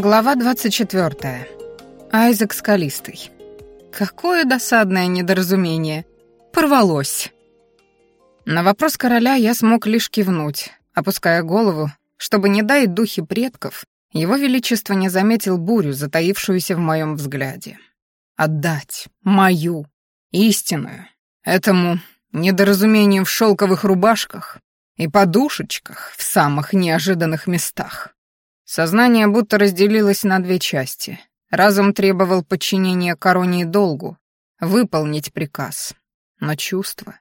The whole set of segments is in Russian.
Глава 24. Айзек Скалистый. Какое досадное недоразумение. Порвалось. На вопрос короля я смог лишь кивнуть, опуская голову, чтобы, не дай духи предков, его величество не заметил бурю, затаившуюся в моем взгляде. Отдать мою истинную этому недоразумению в шелковых рубашках и подушечках в самых неожиданных местах. Сознание будто разделилось на две части. Разум требовал подчинения короне и долгу, выполнить приказ. Но чувство...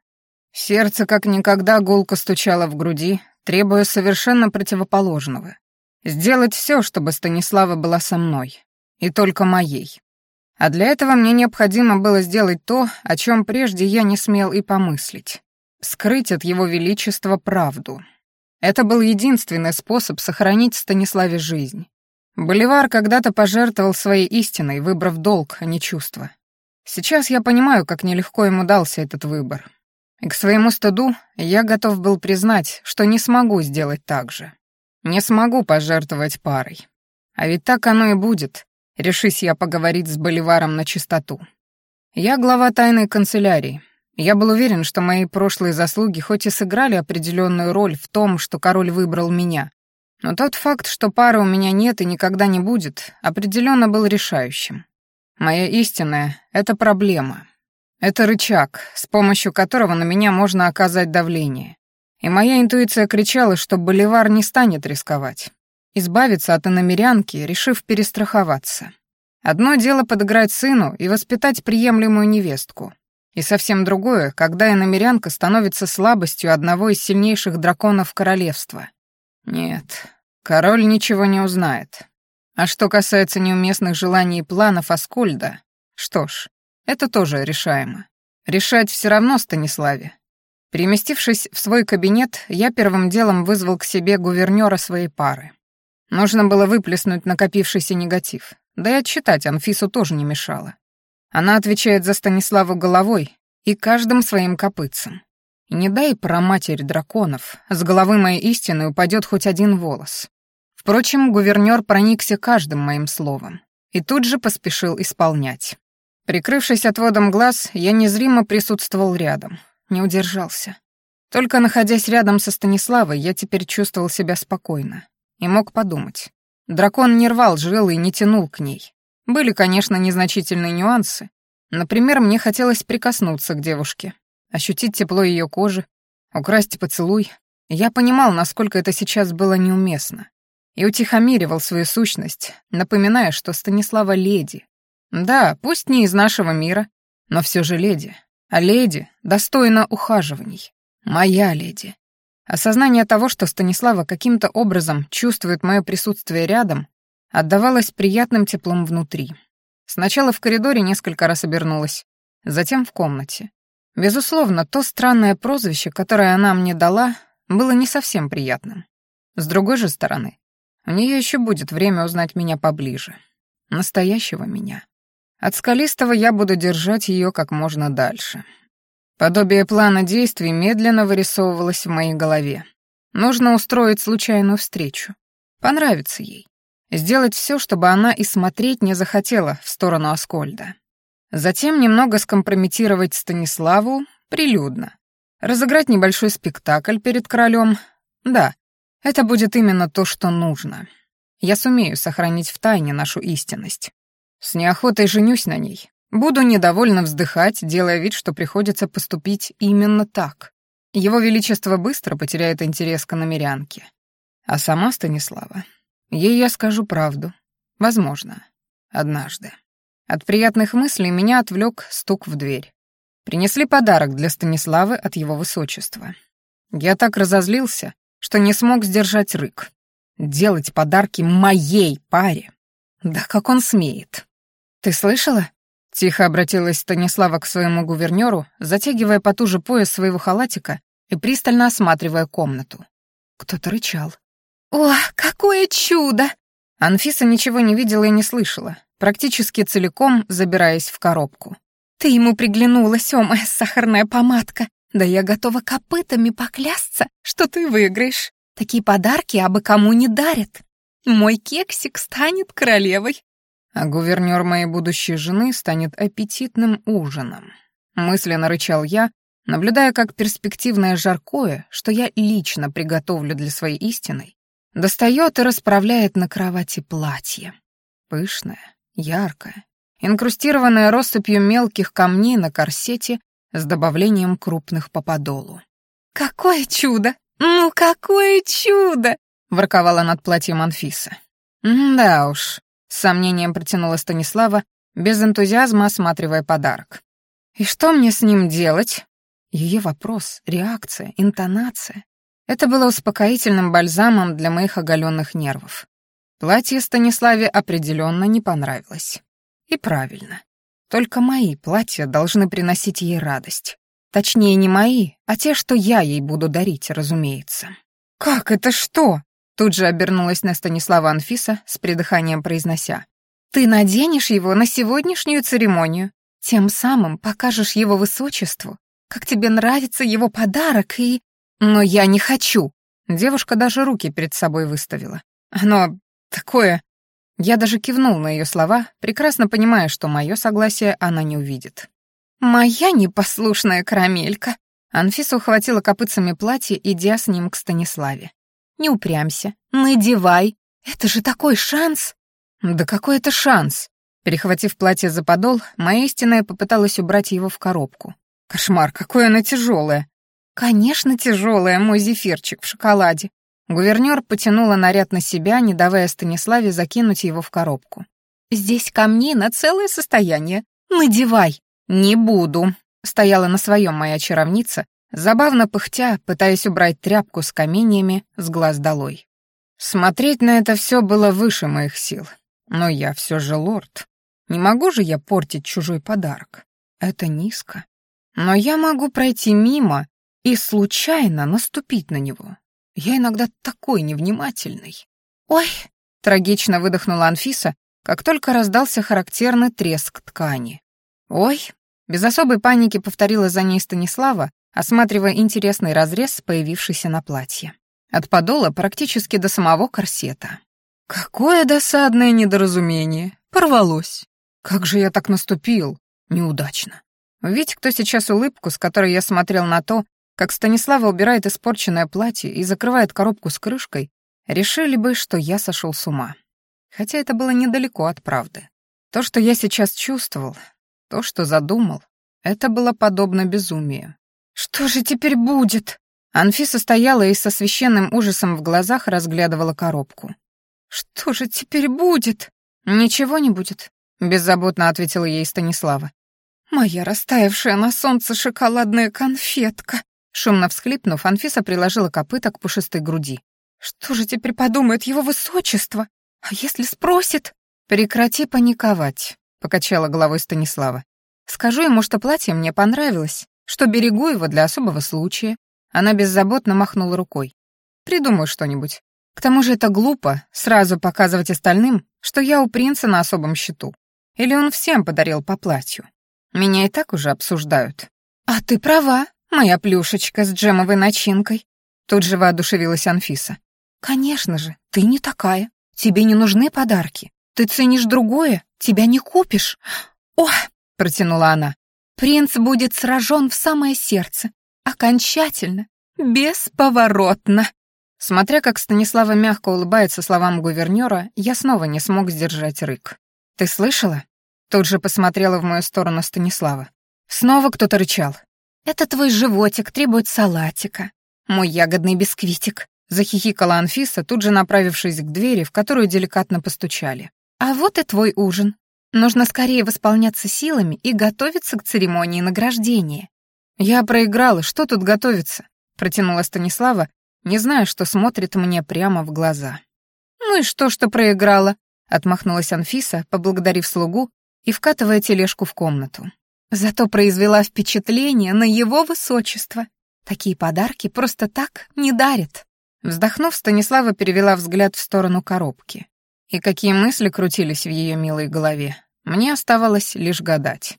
Сердце как никогда гулко стучало в груди, требуя совершенно противоположного. Сделать все, чтобы Станислава была со мной. И только моей. А для этого мне необходимо было сделать то, о чем прежде я не смел и помыслить. Скрыть от его величества правду. Это был единственный способ сохранить Станиславе жизнь. Боливар когда-то пожертвовал своей истиной, выбрав долг, а не чувство. Сейчас я понимаю, как нелегко ему дался этот выбор. И к своему стыду я готов был признать, что не смогу сделать так же. Не смогу пожертвовать парой. А ведь так оно и будет, решись я поговорить с Боливаром на чистоту. Я глава тайной канцелярии, я был уверен, что мои прошлые заслуги хоть и сыграли определенную роль в том, что король выбрал меня, но тот факт, что пары у меня нет и никогда не будет, определенно был решающим. Моя истинная — это проблема. Это рычаг, с помощью которого на меня можно оказать давление. И моя интуиция кричала, что Боливар не станет рисковать. Избавиться от иномерянки, решив перестраховаться. Одно дело подыграть сыну и воспитать приемлемую невестку. И совсем другое, когда иномерянка становится слабостью одного из сильнейших драконов королевства. Нет, король ничего не узнает. А что касается неуместных желаний и планов Аскольда, что ж, это тоже решаемо. Решать все равно Станиславе. Переместившись в свой кабинет, я первым делом вызвал к себе гувернера своей пары. Нужно было выплеснуть накопившийся негатив, да и отчитать Анфису тоже не мешало. Она отвечает за Станиславу головой и каждым своим копытцем. И не дай про матерь драконов, с головы моей истины упадет хоть один волос. Впрочем, гувернёр проникся каждым моим словом и тут же поспешил исполнять. Прикрывшись отводом глаз, я незримо присутствовал рядом, не удержался. Только находясь рядом со Станиславой, я теперь чувствовал себя спокойно и мог подумать. Дракон не рвал жилы и не тянул к ней. Были, конечно, незначительные нюансы. Например, мне хотелось прикоснуться к девушке, ощутить тепло ее кожи, украсть поцелуй. Я понимал, насколько это сейчас было неуместно, и утихомиривал свою сущность, напоминая, что Станислава леди. Да, пусть не из нашего мира, но все же леди. А леди достойна ухаживаний. Моя леди. Осознание того, что Станислава каким-то образом чувствует мое присутствие рядом, отдавалась приятным теплом внутри. Сначала в коридоре несколько раз обернулась, затем в комнате. Безусловно, то странное прозвище, которое она мне дала, было не совсем приятным. С другой же стороны, у нее еще будет время узнать меня поближе. Настоящего меня. От скалистого я буду держать ее как можно дальше. Подобие плана действий медленно вырисовывалось в моей голове. Нужно устроить случайную встречу. Понравится ей. Сделать все, чтобы она и смотреть не захотела в сторону Аскольда. Затем немного скомпрометировать Станиславу прилюдно. Разыграть небольшой спектакль перед королем. Да, это будет именно то, что нужно. Я сумею сохранить в тайне нашу истинность. С неохотой женюсь на ней. Буду недовольно вздыхать, делая вид, что приходится поступить именно так. Его Величество быстро потеряет интерес к намерянке. А сама Станислава Ей я скажу правду. Возможно. Однажды. От приятных мыслей меня отвлек стук в дверь. Принесли подарок для Станиславы от его высочества. Я так разозлился, что не смог сдержать рык. Делать подарки моей паре. Да как он смеет. Ты слышала? Тихо обратилась Станислава к своему гувернёру, затягивая потуже пояс своего халатика и пристально осматривая комнату. Кто-то рычал. «О, какое чудо!» Анфиса ничего не видела и не слышала, практически целиком забираясь в коробку. «Ты ему приглянулась, о, моя сахарная помадка! Да я готова копытами поклясться, что ты выиграешь. Такие подарки абы кому не дарят. Мой кексик станет королевой. А гувернёр моей будущей жены станет аппетитным ужином. Мысленно рычал я, наблюдая, как перспективное жаркое, что я лично приготовлю для своей истины, достает и расправляет на кровати платье. Пышное, яркое, инкрустированное россыпью мелких камней на корсете с добавлением крупных по подолу. «Какое чудо! Ну, какое чудо!» — ворковала над платьем Анфиса. «Да уж», — с сомнением протянула Станислава, без энтузиазма осматривая подарок. «И что мне с ним делать?» Ее вопрос, реакция, интонация — это было успокоительным бальзамом для моих оголенных нервов. Платье Станиславе определенно не понравилось. И правильно. Только мои платья должны приносить ей радость. Точнее, не мои, а те, что я ей буду дарить, разумеется. «Как это что?» Тут же обернулась на Станислава Анфиса с придыханием произнося. «Ты наденешь его на сегодняшнюю церемонию, тем самым покажешь его высочеству, как тебе нравится его подарок и...» «Но я не хочу!» Девушка даже руки перед собой выставила. «Оно такое...» Я даже кивнул на ее слова, прекрасно понимая, что мое согласие она не увидит. «Моя непослушная карамелька!» Анфиса ухватила копытцами платье, идя с ним к Станиславе. «Не упрямься, надевай! Это же такой шанс!» «Да какой это шанс!» Перехватив платье за подол, моя истинная попыталась убрать его в коробку. «Кошмар, какое оно тяжелое!» «Конечно, тяжелое, мой зефирчик в шоколаде. Гувернёр потянула наряд на себя, не давая Станиславе закинуть его в коробку. «Здесь камни на целое состояние. Надевай!» «Не буду», — стояла на своем моя чаровница, забавно пыхтя, пытаясь убрать тряпку с каменьями с глаз долой. Смотреть на это все было выше моих сил. Но я все же лорд. Не могу же я портить чужой подарок. Это низко. Но я могу пройти мимо и случайно наступить на него. Я иногда такой невнимательный. Ой, трагично выдохнула Анфиса, как только раздался характерный треск ткани. Ой, без особой паники повторила за ней Станислава, осматривая интересный разрез, появившийся на платье. От подола практически до самого корсета. Какое досадное недоразумение. Порвалось. Как же я так наступил? Неудачно. Ведь кто сейчас улыбку, с которой я смотрел на то, как Станислава убирает испорченное платье и закрывает коробку с крышкой, решили бы, что я сошел с ума. Хотя это было недалеко от правды. То, что я сейчас чувствовал, то, что задумал, это было подобно безумию. «Что же теперь будет?» Анфиса стояла и со священным ужасом в глазах разглядывала коробку. «Что же теперь будет?» «Ничего не будет», — беззаботно ответила ей Станислава. «Моя растаявшая на солнце шоколадная конфетка», Шумно всхлипнув, Анфиса приложила копыта к пушистой груди. «Что же теперь подумает его высочество? А если спросит?» «Прекрати паниковать», — покачала головой Станислава. «Скажу ему, что платье мне понравилось, что берегу его для особого случая». Она беззаботно махнула рукой. «Придумаю что-нибудь. К тому же это глупо, сразу показывать остальным, что я у принца на особом счету. Или он всем подарил по платью. Меня и так уже обсуждают». «А ты права», «Моя плюшечка с джемовой начинкой», — тут же воодушевилась Анфиса. «Конечно же, ты не такая. Тебе не нужны подарки. Ты ценишь другое, тебя не купишь». «О!» — протянула она. «Принц будет сражен в самое сердце. Окончательно. Бесповоротно». Смотря как Станислава мягко улыбается словам гувернера, я снова не смог сдержать рык. «Ты слышала?» Тут же посмотрела в мою сторону Станислава. Снова кто-то рычал. «Это твой животик требует салатика. Мой ягодный бисквитик», — захихикала Анфиса, тут же направившись к двери, в которую деликатно постучали. «А вот и твой ужин. Нужно скорее восполняться силами и готовиться к церемонии награждения». «Я проиграла, что тут готовиться?» — протянула Станислава, не зная, что смотрит мне прямо в глаза. «Ну и что, что проиграла?» — отмахнулась Анфиса, поблагодарив слугу и вкатывая тележку в комнату. Зато произвела впечатление на его высочество. Такие подарки просто так не дарят. Вздохнув, Станислава перевела взгляд в сторону коробки. И какие мысли крутились в ее милой голове, мне оставалось лишь гадать.